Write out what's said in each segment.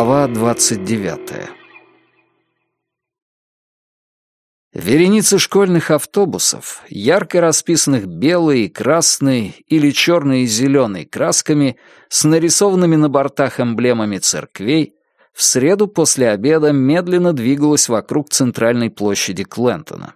Глава 29 Вереницы школьных автобусов, ярко расписанных белой красной или черной и зеленой красками, с нарисованными на бортах эмблемами церквей, в среду после обеда медленно двигалась вокруг центральной площади Клентона.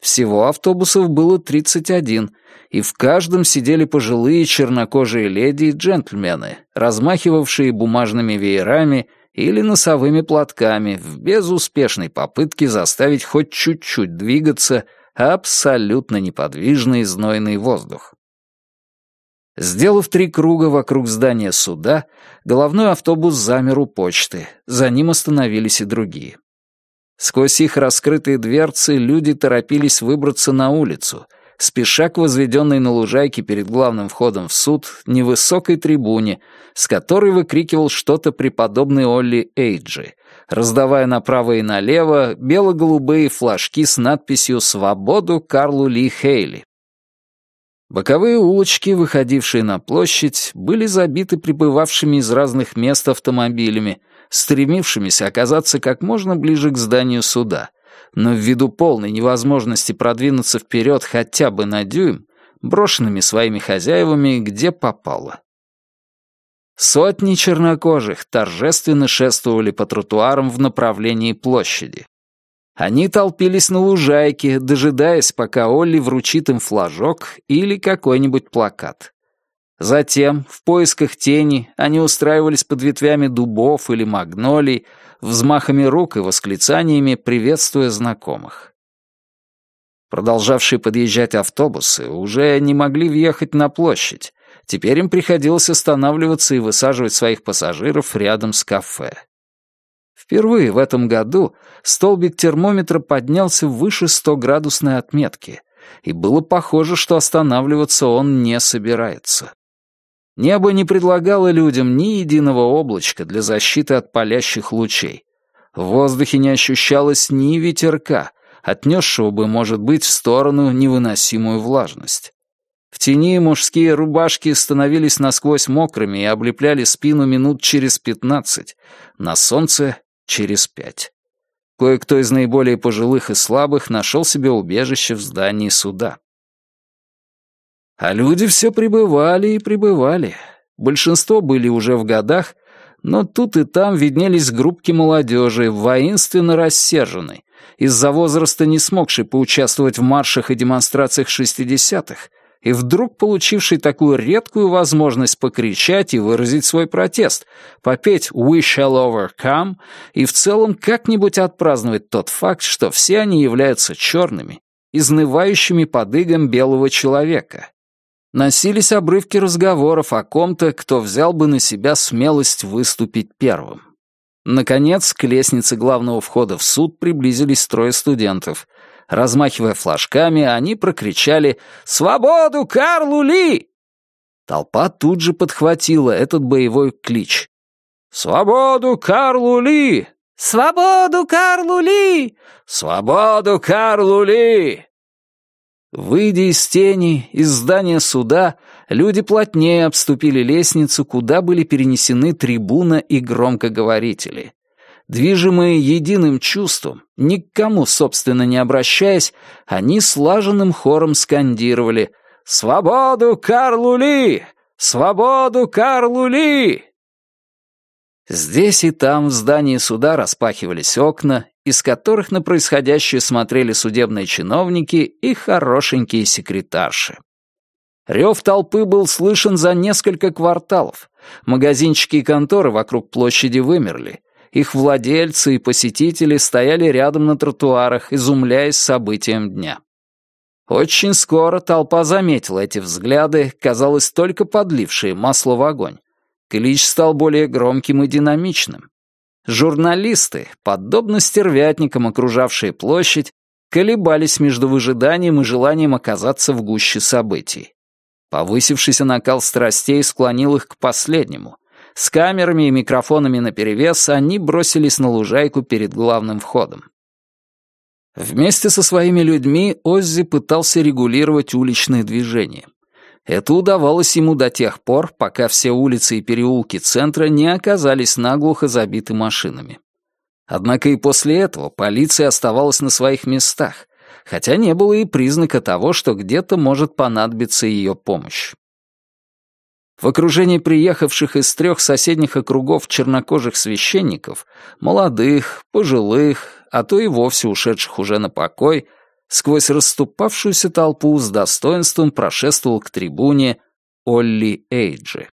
Всего автобусов было 31, и в каждом сидели пожилые чернокожие леди и джентльмены, размахивавшие бумажными веерами или носовыми платками в безуспешной попытке заставить хоть чуть-чуть двигаться абсолютно неподвижный знойный воздух. Сделав три круга вокруг здания суда, головной автобус замер у почты, за ним остановились и другие. Сквозь их раскрытые дверцы люди торопились выбраться на улицу, спеша к возведенной на лужайке перед главным входом в суд невысокой трибуне, с которой выкрикивал что-то преподобный Олли Эйджи, раздавая направо и налево бело-голубые флажки с надписью «Свободу Карлу Ли Хейли». Боковые улочки, выходившие на площадь, были забиты прибывавшими из разных мест автомобилями, стремившимися оказаться как можно ближе к зданию суда, но ввиду полной невозможности продвинуться вперед хотя бы на дюйм, брошенными своими хозяевами где попало. Сотни чернокожих торжественно шествовали по тротуарам в направлении площади. Они толпились на лужайке, дожидаясь, пока Олли вручит им флажок или какой-нибудь плакат. Затем, в поисках тени, они устраивались под ветвями дубов или магнолий, взмахами рук и восклицаниями, приветствуя знакомых. Продолжавшие подъезжать автобусы уже не могли въехать на площадь. Теперь им приходилось останавливаться и высаживать своих пассажиров рядом с кафе. Впервые в этом году столбик термометра поднялся выше 100-градусной отметки, и было похоже, что останавливаться он не собирается. Небо не предлагало людям ни единого облачка для защиты от палящих лучей. В воздухе не ощущалось ни ветерка, отнесшего бы, может быть, в сторону невыносимую влажность. В тени мужские рубашки становились насквозь мокрыми и облепляли спину минут через пятнадцать, на солнце — через пять. Кое-кто из наиболее пожилых и слабых нашел себе убежище в здании суда. А люди все прибывали и прибывали. Большинство были уже в годах, но тут и там виднелись группки молодежи, воинственно рассерженной, из-за возраста не смогшей поучаствовать в маршах и демонстрациях шестидесятых, и вдруг получивший такую редкую возможность покричать и выразить свой протест, попеть «We shall overcome» и в целом как-нибудь отпраздновать тот факт, что все они являются черными, изнывающими под игом белого человека, носились обрывки разговоров о ком-то, кто взял бы на себя смелость выступить первым. Наконец, к лестнице главного входа в суд приблизились трое студентов. Размахивая флажками, они прокричали «Свободу Карлу Ли!». Толпа тут же подхватила этот боевой клич. «Свободу Карлу Ли! Свободу Карлу Ли! Свободу Карлу Ли!» Выйдя из тени, из здания суда, люди плотнее обступили лестницу, куда были перенесены трибуна и громкоговорители. Движимые единым чувством, ни к кому, собственно, не обращаясь, они слаженным хором скандировали «Свободу Карлу Ли! Свободу Карлу Ли!» Здесь и там в здании суда распахивались окна, из которых на происходящее смотрели судебные чиновники и хорошенькие секретарши. Рев толпы был слышен за несколько кварталов. Магазинчики и конторы вокруг площади вымерли. Их владельцы и посетители стояли рядом на тротуарах, изумляясь событиям дня. Очень скоро толпа заметила эти взгляды, казалось, только подлившие масло в огонь. Клич стал более громким и динамичным. Журналисты, подобно стервятникам, окружавшие площадь, колебались между выжиданием и желанием оказаться в гуще событий. Повысившийся накал страстей склонил их к последнему. С камерами и микрофонами наперевес они бросились на лужайку перед главным входом. Вместе со своими людьми Оззи пытался регулировать уличные движения. Это удавалось ему до тех пор, пока все улицы и переулки центра не оказались наглухо забиты машинами. Однако и после этого полиция оставалась на своих местах, хотя не было и признака того, что где-то может понадобиться ее помощь. В окружении приехавших из трех соседних округов чернокожих священников, молодых, пожилых, а то и вовсе ушедших уже на покой, сквозь расступавшуюся толпу с достоинством прошествовал к трибуне Олли Эйджи.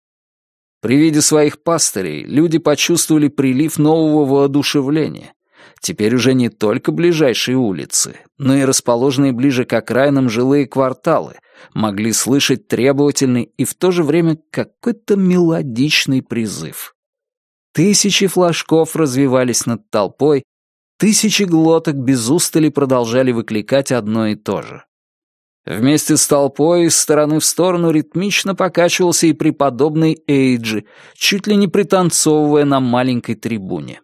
При виде своих пастырей люди почувствовали прилив нового воодушевления. Теперь уже не только ближайшие улицы, но и расположенные ближе к окраинам жилые кварталы могли слышать требовательный и в то же время какой-то мелодичный призыв. Тысячи флажков развивались над толпой, Тысячи глоток без устали продолжали выкликать одно и то же. Вместе с толпой из стороны в сторону ритмично покачивался и преподобный Эйджи, чуть ли не пританцовывая на маленькой трибуне.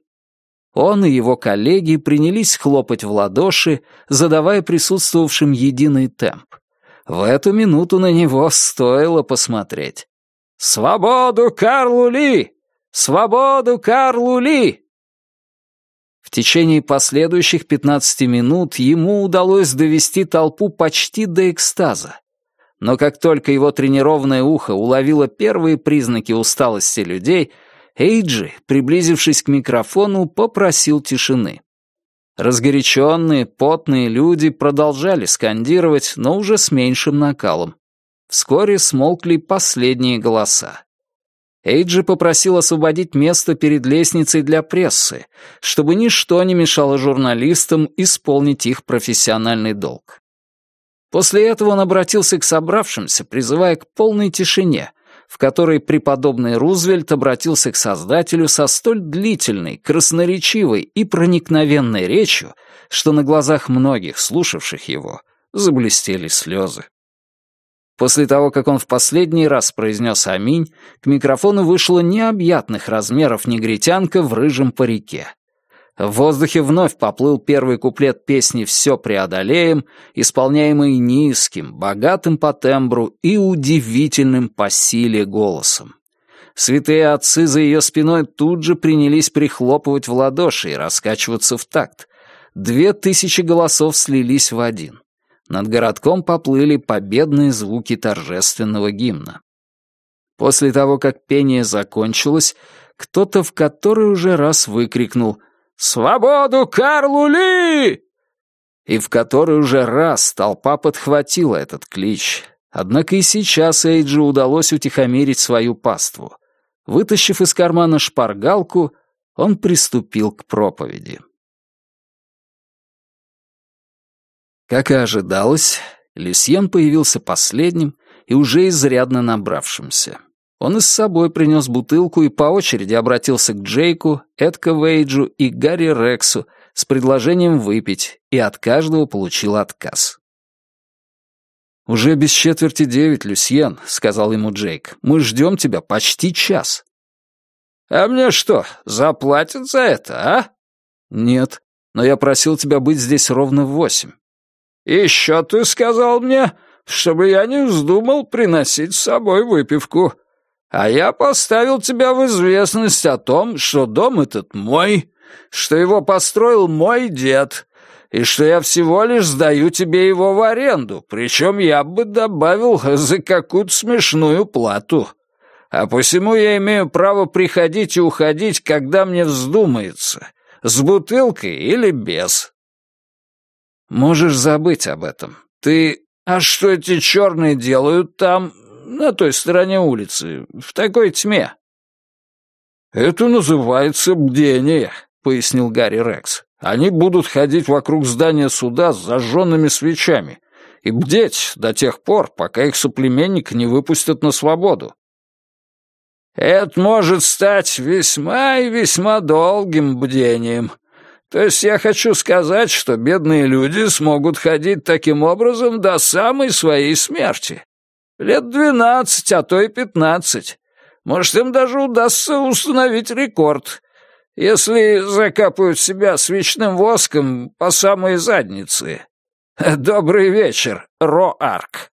Он и его коллеги принялись хлопать в ладоши, задавая присутствовавшим единый темп. В эту минуту на него стоило посмотреть. «Свободу Карлу Ли! Свободу Карлу Ли!» В течение последующих 15 минут ему удалось довести толпу почти до экстаза. Но как только его тренированное ухо уловило первые признаки усталости людей, Эйджи, приблизившись к микрофону, попросил тишины. Разгоряченные, потные люди продолжали скандировать, но уже с меньшим накалом. Вскоре смолкли последние голоса. Эйджи попросил освободить место перед лестницей для прессы, чтобы ничто не мешало журналистам исполнить их профессиональный долг. После этого он обратился к собравшимся, призывая к полной тишине, в которой преподобный Рузвельт обратился к Создателю со столь длительной, красноречивой и проникновенной речью, что на глазах многих слушавших его заблестели слезы. После того, как он в последний раз произнес «Аминь», к микрофону вышла необъятных размеров негритянка в рыжем парике. В воздухе вновь поплыл первый куплет песни «Все преодолеем», исполняемый низким, богатым по тембру и удивительным по силе голосом. Святые отцы за ее спиной тут же принялись прихлопывать в ладоши и раскачиваться в такт. Две тысячи голосов слились в один. Над городком поплыли победные звуки торжественного гимна. После того, как пение закончилось, кто-то в который уже раз выкрикнул «Свободу Карлу Ли!» И в который уже раз толпа подхватила этот клич. Однако и сейчас Эйджи удалось утихомирить свою паству. Вытащив из кармана шпаргалку, он приступил к проповеди. Как и ожидалось, Люсьен появился последним и уже изрядно набравшимся. Он и с собой принес бутылку и по очереди обратился к Джейку, Эдка Вейджу и Гарри Рексу с предложением выпить, и от каждого получил отказ. «Уже без четверти девять, Люсьен», — сказал ему Джейк. «Мы ждем тебя почти час». «А мне что, заплатят за это, а?» «Нет, но я просил тебя быть здесь ровно в восемь». «Еще ты сказал мне, чтобы я не вздумал приносить с собой выпивку. А я поставил тебя в известность о том, что дом этот мой, что его построил мой дед, и что я всего лишь сдаю тебе его в аренду, причем я бы добавил за какую-то смешную плату. А посему я имею право приходить и уходить, когда мне вздумается, с бутылкой или без». Можешь забыть об этом. Ты... А что эти черные делают там, на той стороне улицы, в такой тьме?» «Это называется бдение», — пояснил Гарри Рекс. «Они будут ходить вокруг здания суда с зажженными свечами и бдеть до тех пор, пока их соплеменник не выпустят на свободу». «Это может стать весьма и весьма долгим бдением», то есть я хочу сказать, что бедные люди смогут ходить таким образом до самой своей смерти. Лет двенадцать, а то и пятнадцать. Может, им даже удастся установить рекорд, если закапают себя свечным воском по самой заднице. Добрый вечер, Ро-Арк.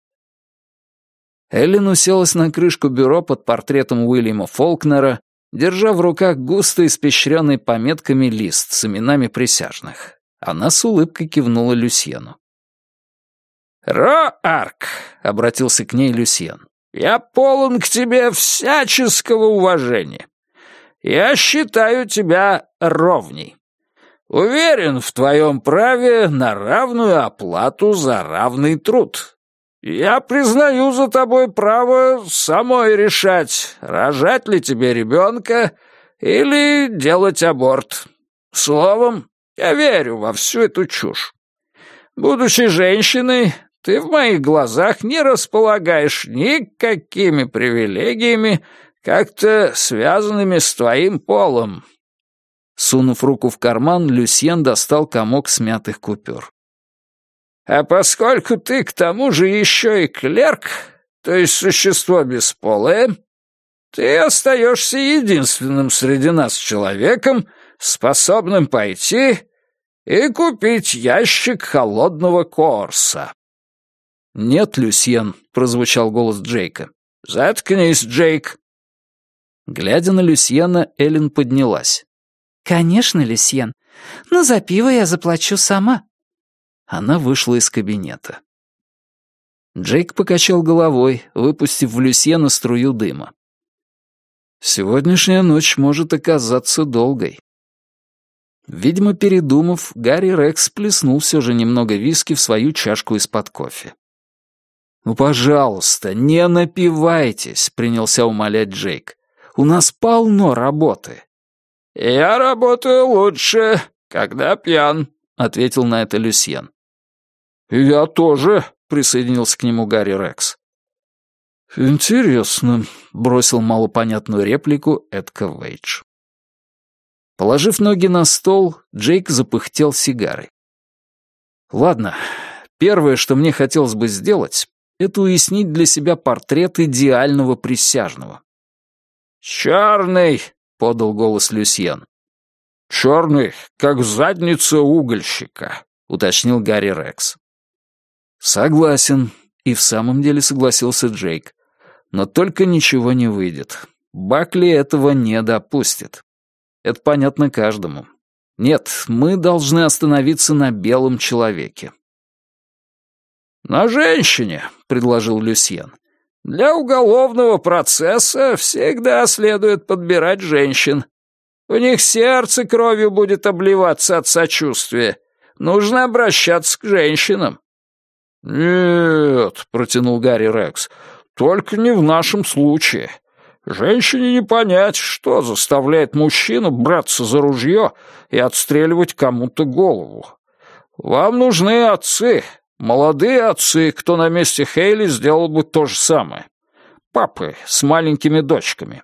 Эллен уселась на крышку бюро под портретом Уильяма Фолкнера, держа в руках густо испещренный пометками лист с именами присяжных. Она с улыбкой кивнула Люсьену. «Роарк!» — обратился к ней Люсьен. «Я полон к тебе всяческого уважения. Я считаю тебя ровней. Уверен в твоем праве на равную оплату за равный труд. Я признаю за тобой право самой решать, рожать ли тебе ребенка или делать аборт. Словом, я верю во всю эту чушь. Будучи женщиной, ты в моих глазах не располагаешь никакими привилегиями, как-то связанными с твоим полом». Сунув руку в карман, Люсьен достал комок смятых купюр. «А поскольку ты к тому же еще и клерк, то есть существо бесполое, ты остаешься единственным среди нас человеком, способным пойти и купить ящик холодного корса». «Нет, Люсьен», — прозвучал голос Джейка. «Заткнись, Джейк». Глядя на Люсьена, Эллен поднялась. «Конечно, Люсьен. Но за пиво я заплачу сама». Она вышла из кабинета. Джейк покачал головой, выпустив в Люсьена струю дыма. «Сегодняшняя ночь может оказаться долгой». Видимо, передумав, Гарри Рекс плеснул все же немного виски в свою чашку из-под кофе. «Ну, пожалуйста, не напивайтесь», — принялся умолять Джейк. «У нас полно работы». «Я работаю лучше, когда пьян», — ответил на это Люсьен. «Я тоже», — присоединился к нему Гарри Рекс. «Интересно», — бросил малопонятную реплику Эдка Вейдж. Положив ноги на стол, Джейк запыхтел сигарой. «Ладно, первое, что мне хотелось бы сделать, это уяснить для себя портрет идеального присяжного». «Черный!» — подал голос Люсьен. «Черный, как задница угольщика», — уточнил Гарри Рекс. «Согласен», — и в самом деле согласился Джейк. «Но только ничего не выйдет. Бакли этого не допустит. Это понятно каждому. Нет, мы должны остановиться на белом человеке». «На женщине», — предложил Люсьен. «Для уголовного процесса всегда следует подбирать женщин. У них сердце кровью будет обливаться от сочувствия. Нужно обращаться к женщинам». «Нет», — протянул Гарри Рекс, — «только не в нашем случае. Женщине не понять, что заставляет мужчину браться за ружье и отстреливать кому-то голову. Вам нужны отцы, молодые отцы, кто на месте Хейли сделал бы то же самое. Папы с маленькими дочками».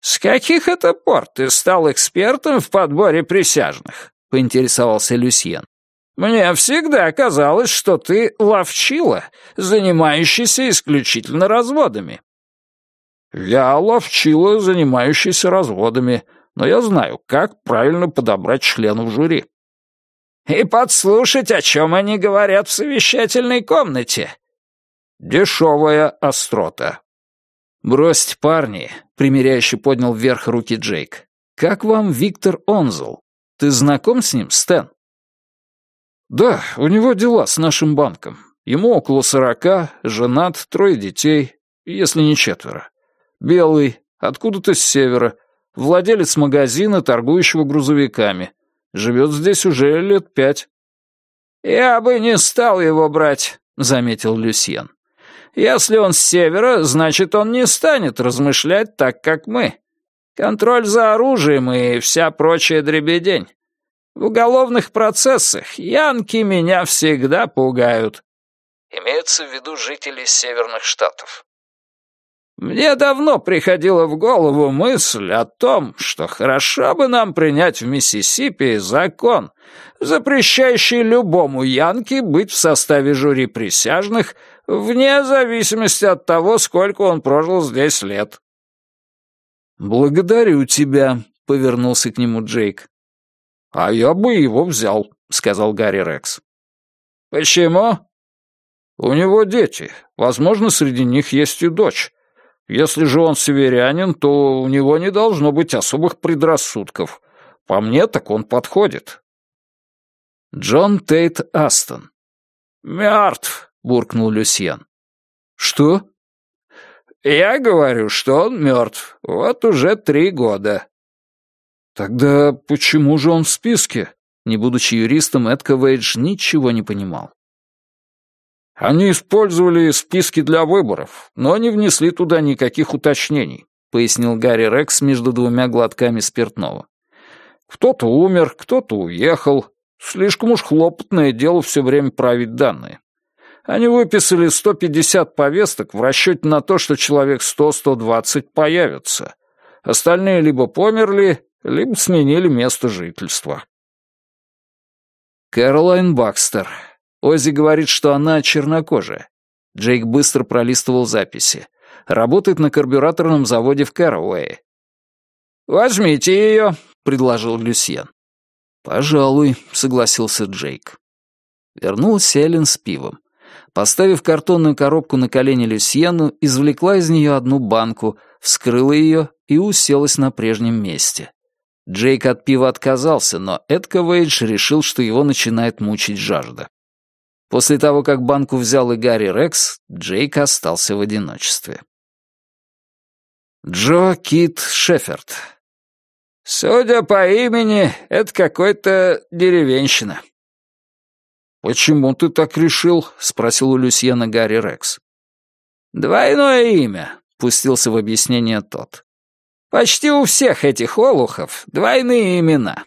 «С каких это пор ты стал экспертом в подборе присяжных?» — поинтересовался Люсьен. Мне всегда казалось, что ты ловчила, занимающийся исключительно разводами». «Я ловчила, занимающийся разводами, но я знаю, как правильно подобрать членов жюри». «И подслушать, о чем они говорят в совещательной комнате». «Дешевая острота». «Бросьте, парни», — примиряюще поднял вверх руки Джейк. «Как вам Виктор Онзел? Ты знаком с ним, Стэн?» «Да, у него дела с нашим банком. Ему около сорока, женат, трое детей, если не четверо. Белый, откуда-то с севера, владелец магазина, торгующего грузовиками. Живет здесь уже лет пять». «Я бы не стал его брать», — заметил Люсьен. «Если он с севера, значит, он не станет размышлять так, как мы. Контроль за оружием и вся прочая дребедень. В уголовных процессах янки меня всегда пугают. Имеются в виду жители северных штатов. Мне давно приходила в голову мысль о том, что хорошо бы нам принять в Миссисипи закон, запрещающий любому янке быть в составе жюри присяжных вне зависимости от того, сколько он прожил здесь лет. «Благодарю тебя», — повернулся к нему Джейк. «А я бы его взял», — сказал Гарри Рекс. «Почему?» У него дети. Возможно, среди них есть и дочь. Если же он северянин, то у него не должно быть особых предрассудков. По мне, так он подходит». Джон Тейт Астон. «Мертв», — буркнул Люсьен. «Что?» «Я говорю, что он мертв. Вот уже три года». «Тогда почему же он в списке?» Не будучи юристом, Эдка Вейдж ничего не понимал. «Они использовали списки для выборов, но не внесли туда никаких уточнений», пояснил Гарри Рекс между двумя глотками спиртного. «Кто-то умер, кто-то уехал. Слишком уж хлопотное дело все время править данные. Они выписали 150 повесток в расчете на то, что человек 100-120 появятся. Остальные либо померли, либо сменили место жительства. Кэролайн Бакстер. Оззи говорит, что она чернокожая. Джейк быстро пролистывал записи. Работает на карбюраторном заводе в Кэрауэе. «Возьмите ее», — предложил Люсьен. «Пожалуй», — согласился Джейк. Вернулась Эллен с пивом. Поставив картонную коробку на колени Люсьену, извлекла из нее одну банку, вскрыла ее и уселась на прежнем месте. Джейк от пива отказался, но Эдка Вейдж решил, что его начинает мучить жажда. После того, как банку взял и Гарри Рекс, Джейк остался в одиночестве. Джо Кит Шеферд. «Судя по имени, это какой-то деревенщина», «Почему ты так решил?» — спросил у Люсьена Гарри Рекс. «Двойное имя», — пустился в объяснение тот. «Почти у всех этих олухов двойные имена.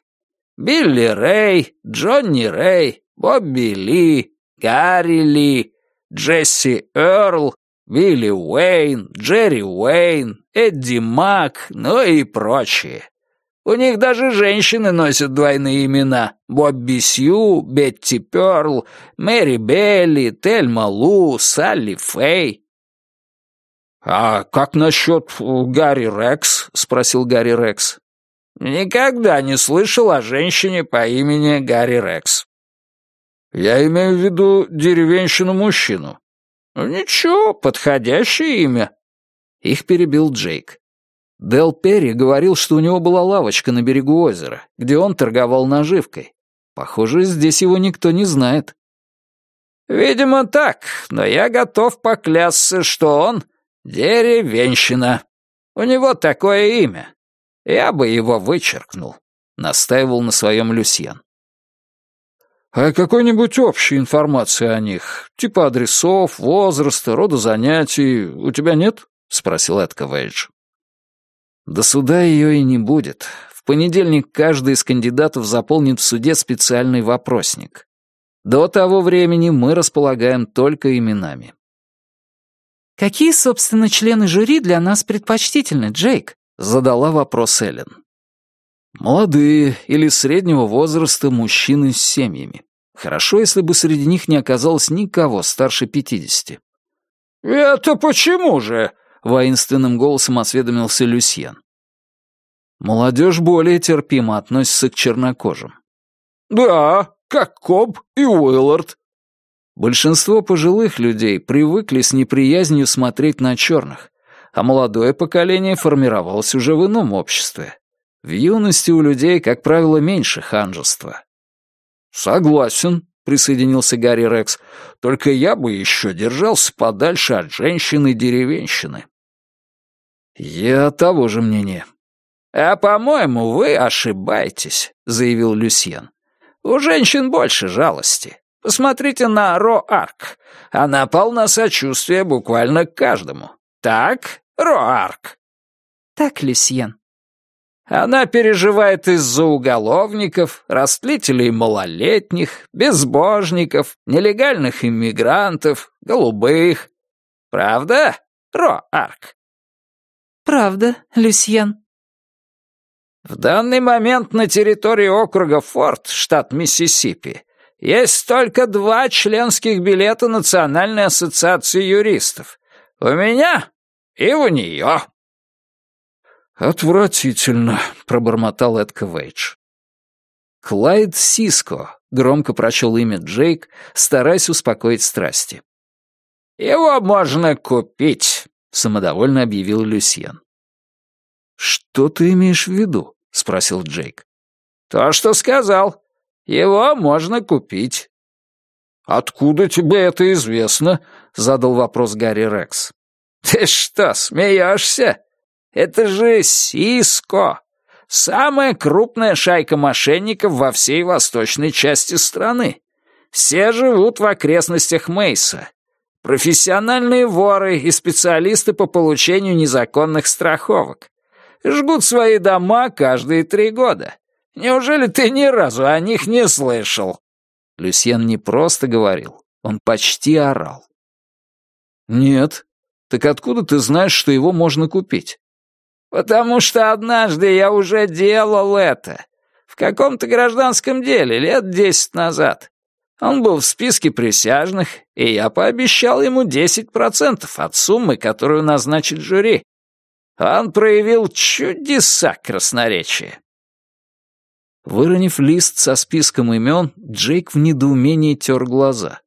Билли Рэй, Джонни Рэй, Бобби Ли, Гарри Ли, Джесси Эрл, Билли Уэйн, Джерри Уэйн, Эдди Мак, ну и прочие. У них даже женщины носят двойные имена. Бобби Сью, Бетти Пёрл, Мэри Белли, Тельма Лу, Салли Фэй. «А как насчет э, Гарри Рекс?» — спросил Гарри Рекс. «Никогда не слышал о женщине по имени Гарри Рекс». «Я имею в виду деревенщину-мужчину». «Ничего, подходящее имя». Их перебил Джейк. Дел Перри говорил, что у него была лавочка на берегу озера, где он торговал наживкой. Похоже, здесь его никто не знает. «Видимо, так, но я готов поклясться, что он деревенщина. У него такое имя. Я бы его вычеркнул», — настаивал на своем Люсьен. «А какой-нибудь общей информации о них? Типа адресов, возраста, рода занятий у тебя нет?» — спросил Эдка Вейдж. До суда ее и не будет. В понедельник каждый из кандидатов заполнит в суде специальный вопросник. До того времени мы располагаем только именами. «Какие, собственно, члены жюри для нас предпочтительны, Джейк?» — задала вопрос Эллен. Молодые или среднего возраста мужчины с семьями. Хорошо, если бы среди них не оказалось никого старше пятидесяти. «Это почему же?» воинственным голосом осведомился Люсьен. Молодежь более терпимо относится к чернокожим. «Да, как Коб и Уиллард». Большинство пожилых людей привыкли с неприязнью смотреть на черных, а молодое поколение формировалось уже в ином обществе. В юности у людей, как правило, меньше ханжества. «Согласен», присоединился Гарри Рекс. «Только я бы еще держался подальше от женщины деревенщины». «Я того же мнения». «А, по-моему, вы ошибаетесь», — заявил Люсьен. «У женщин больше жалости. Посмотрите на Ро-Арк. Она полна сочувствия буквально к каждому. Так, Ро-Арк?» «Так, Люсьен», она переживает из-за уголовников, растлителей малолетних, безбожников, нелегальных иммигрантов, голубых. Правда, Ро-Арк? Правда, Люсьен. В данный момент на территории округа Форт, штат Миссисипи, есть только два членских билета Национальной ассоциации юристов. У меня и у нее. «Отвратительно», — пробормотал Эдка Вейдж. «Клайд Сиско», — громко прочел имя Джейк, стараясь успокоить страсти. Его можно купить», — самодовольно объявил Люсьен. «Что ты имеешь в виду?» — спросил Джейк. «То, что сказал. Его можно купить». «Откуда тебе это известно?» — задал вопрос Гарри Рекс. «Ты что, смеешься? Это же Сиско, самая крупная шайка мошенников во всей восточной части страны. Все живут в окрестностях Мейса. Профессиональные воры и специалисты по получению незаконных страховок. Жгут свои дома каждые три года. Неужели ты ни разу о них не слышал?» Люсьен не просто говорил, он почти орал. «Нет. Так откуда ты знаешь, что его можно купить?» «Потому что однажды я уже делал это. В каком-то гражданском деле, лет десять назад. Он был в списке присяжных, и я пообещал ему 10% от суммы, которую назначит жюри. Он проявил чудеса красноречия. Выронив лист со списком имен, Джейк в недоумении тер глаза.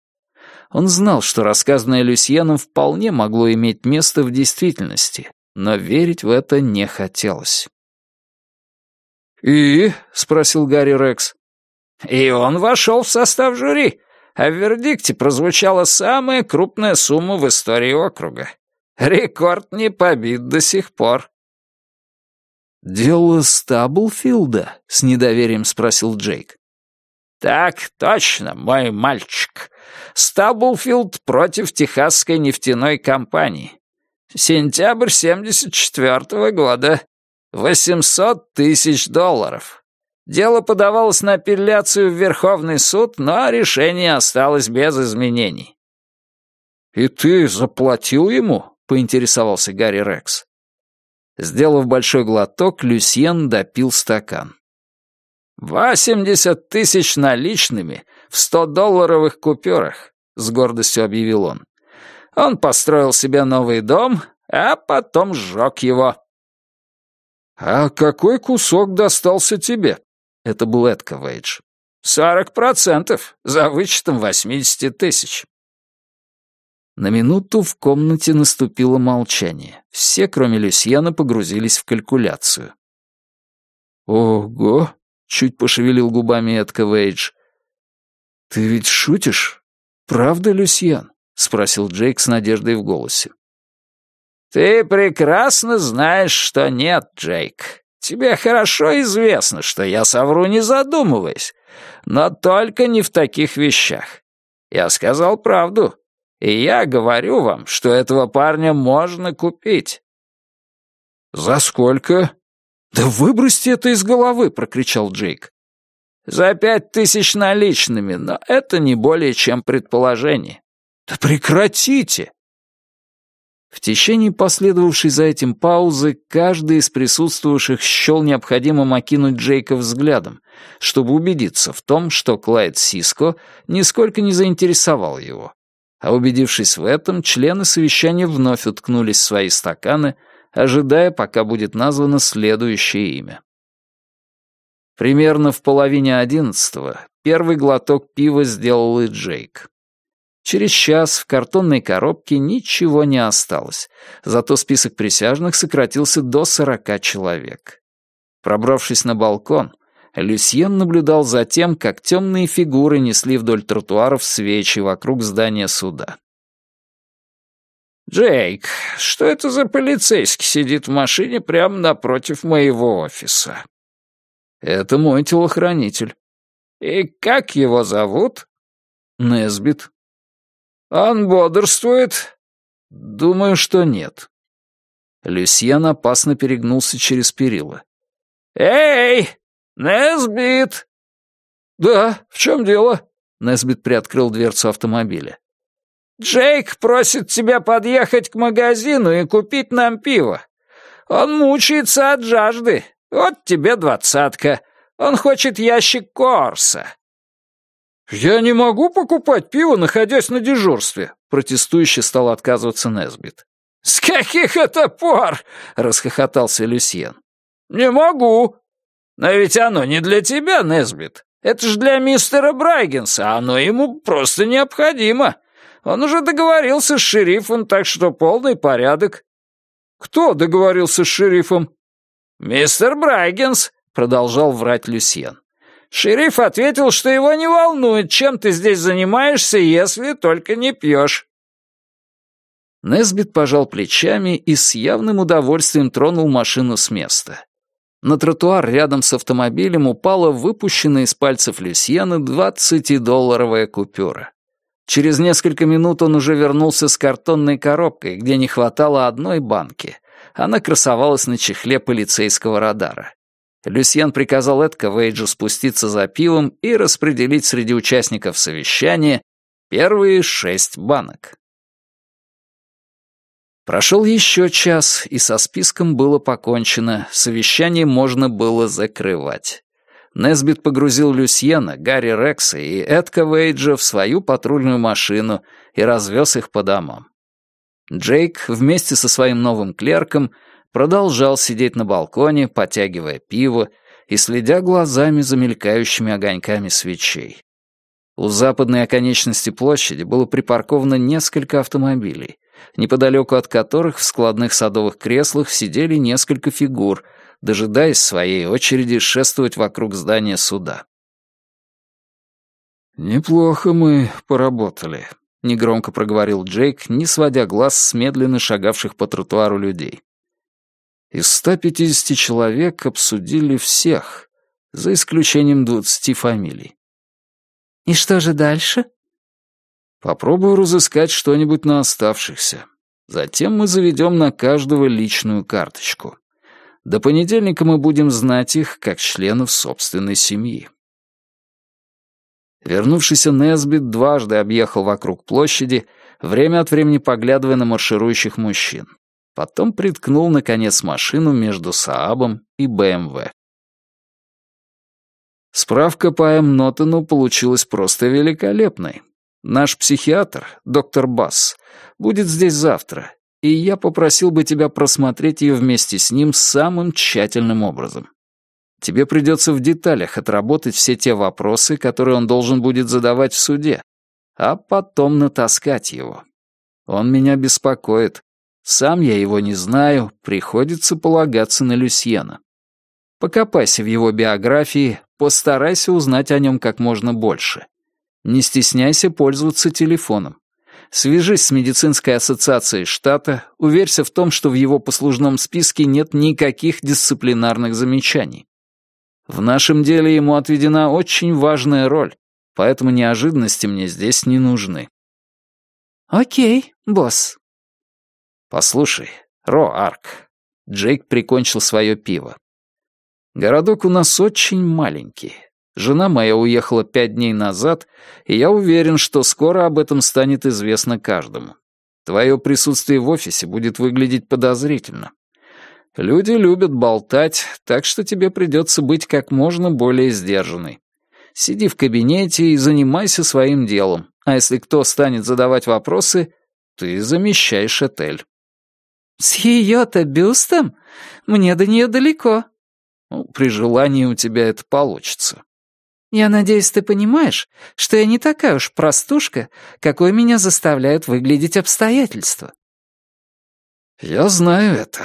Он знал, что рассказанное Люсьеном вполне могло иметь место в действительности, но верить в это не хотелось. «И?» — спросил Гарри Рекс. «И он вошел в состав жюри, а в вердикте прозвучала самая крупная сумма в истории округа. Рекорд не побит до сих пор». «Дело Стаблфилда?» — с недоверием спросил Джейк. «Так точно, мой мальчик. Стаблфилд против Техасской нефтяной компании. Сентябрь 74-го года. 800 тысяч долларов. Дело подавалось на апелляцию в Верховный суд, но решение осталось без изменений». «И ты заплатил ему?» — поинтересовался Гарри Рекс. Сделав большой глоток, Люсьен допил стакан. «Восемьдесят тысяч наличными в сто-долларовых купюрах», — с гордостью объявил он. «Он построил себе новый дом, а потом сжег его». «А какой кусок достался тебе?» Это был Эдка Вейдж. «Сорок процентов, за вычетом восьмидесяти тысяч». На минуту в комнате наступило молчание. Все, кроме Люсьена, погрузились в калькуляцию. «Ого!» — чуть пошевелил губами Эдка Вейдж. «Ты ведь шутишь? Правда, Люсьен?» — спросил Джейк с надеждой в голосе. «Ты прекрасно знаешь, что нет, Джейк. Тебе хорошо известно, что я совру, не задумываясь, но только не в таких вещах. Я сказал правду. И я говорю вам, что этого парня можно купить». «За сколько?» «Да выбросьте это из головы!» — прокричал Джейк. «За пять тысяч наличными, но это не более чем предположение». «Да прекратите!» В течение последовавшей за этим паузы каждый из присутствующих счел необходимым окинуть Джейка взглядом, чтобы убедиться в том, что Клайд Сиско нисколько не заинтересовал его. А убедившись в этом, члены совещания вновь уткнулись в свои стаканы, ожидая, пока будет названо следующее имя. Примерно в половине одиннадцатого первый глоток пива сделал и Джейк. Через час в картонной коробке ничего не осталось, зато список присяжных сократился до сорока человек. Пробравшись на балкон, Люсьен наблюдал за тем, как темные фигуры несли вдоль тротуаров свечи вокруг здания суда. «Джейк, что это за полицейский сидит в машине прямо напротив моего офиса?» «Это мой телохранитель». «И как его зовут?» «Несбит». «Он бодрствует?» «Думаю, что нет». Люсьен опасно перегнулся через перила. «Эй, «Несбит!» «Да, в чем дело?» Несбит приоткрыл дверцу автомобиля. «Джейк просит тебя подъехать к магазину и купить нам пиво. Он мучается от жажды. Вот тебе двадцатка. Он хочет ящик Корса». «Я не могу покупать пиво, находясь на дежурстве», — протестующе стал отказываться Несбит. «С каких это пор?» — расхохотался Люсьен. «Не могу. Но ведь оно не для тебя, Несбит. Это ж для мистера Брайгенса, оно ему просто необходимо. Он уже договорился с шерифом, так что полный порядок». «Кто договорился с шерифом?» «Мистер Брайгенс», — продолжал врать Люсьен. «Шериф ответил, что его не волнует, чем ты здесь занимаешься, если только не пьешь». Несбит пожал плечами и с явным удовольствием тронул машину с места. На тротуар рядом с автомобилем упала выпущенная из пальцев Люсьена 20-долларовая купюра. Через несколько минут он уже вернулся с картонной коробкой, где не хватало одной банки. Она красовалась на чехле полицейского радара. Люсьен приказал Эдка Вейджу спуститься за пивом и распределить среди участников совещания первые шесть банок. Прошел еще час, и со списком было покончено, совещание можно было закрывать. Несбит погрузил Люсьена, Гарри Рекса и Эдка Вейджа в свою патрульную машину и развез их по домам. Джейк вместе со своим новым клерком продолжал сидеть на балконе, потягивая пиво и следя глазами за мелькающими огоньками свечей. У западной оконечности площади было припарковано несколько автомобилей неподалеку от которых в складных садовых креслах сидели несколько фигур, дожидаясь своей очереди шествовать вокруг здания суда. «Неплохо мы поработали», — негромко проговорил Джейк, не сводя глаз с медленно шагавших по тротуару людей. Из 150 человек обсудили всех, за исключением 20 фамилий. «И что же дальше?» Попробую разыскать что-нибудь на оставшихся. Затем мы заведем на каждого личную карточку. До понедельника мы будем знать их как членов собственной семьи. Вернувшийся Несбит дважды объехал вокруг площади, время от времени поглядывая на марширующих мужчин. Потом приткнул, наконец, машину между Саабом и БМВ. Справка по М. Нотену получилась просто великолепной. Наш психиатр, доктор Басс, будет здесь завтра, и я попросил бы тебя просмотреть ее вместе с ним самым тщательным образом. Тебе придется в деталях отработать все те вопросы, которые он должен будет задавать в суде, а потом натаскать его. Он меня беспокоит. Сам я его не знаю, приходится полагаться на Люсьена. Покопайся в его биографии, постарайся узнать о нем как можно больше. Не стесняйся пользоваться телефоном. Свяжись с медицинской ассоциацией штата, уверься в том, что в его послужном списке нет никаких дисциплинарных замечаний. В нашем деле ему отведена очень важная роль, поэтому неожиданности мне здесь не нужны. Окей, босс. Послушай, Ро Арк. Джейк прикончил свое пиво. Городок у нас очень маленький. Жена моя уехала пять дней назад, и я уверен, что скоро об этом станет известно каждому. Твое присутствие в офисе будет выглядеть подозрительно. Люди любят болтать, так что тебе придется быть как можно более сдержанной. Сиди в кабинете и занимайся своим делом, а если кто станет задавать вопросы, ты замещаешь отель. «С ее-то бюстом? Мне до нее далеко». Ну, при желании у тебя это получится. Я надеюсь, ты понимаешь, что я не такая уж простушка, какой меня заставляют выглядеть обстоятельства. Я знаю это.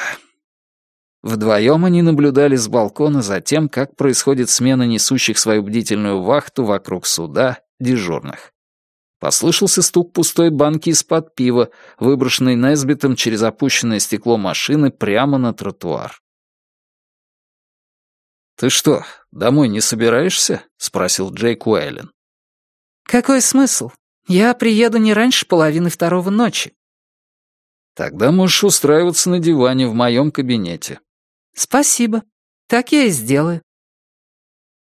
Вдвоем они наблюдали с балкона за тем, как происходит смена несущих свою бдительную вахту вокруг суда дежурных. Послышался стук пустой банки из-под пива, выброшенной Несбитом через опущенное стекло машины прямо на тротуар. «Ты что, домой не собираешься?» — спросил Джейк Уэйлен. «Какой смысл? Я приеду не раньше половины второго ночи». «Тогда можешь устраиваться на диване в моем кабинете». «Спасибо. Так я и сделаю».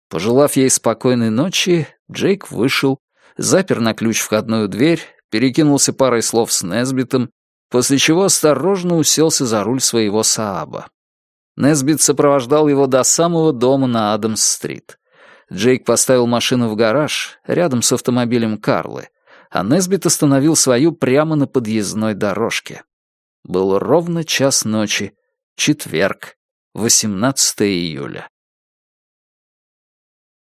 Пожелав ей спокойной ночи, Джейк вышел, запер на ключ входную дверь, перекинулся парой слов с Несбитом, после чего осторожно уселся за руль своего Сааба. Несбит сопровождал его до самого дома на Адамс-стрит. Джейк поставил машину в гараж, рядом с автомобилем Карлы, а Несбит остановил свою прямо на подъездной дорожке. Был ровно час ночи, четверг, 18 июля.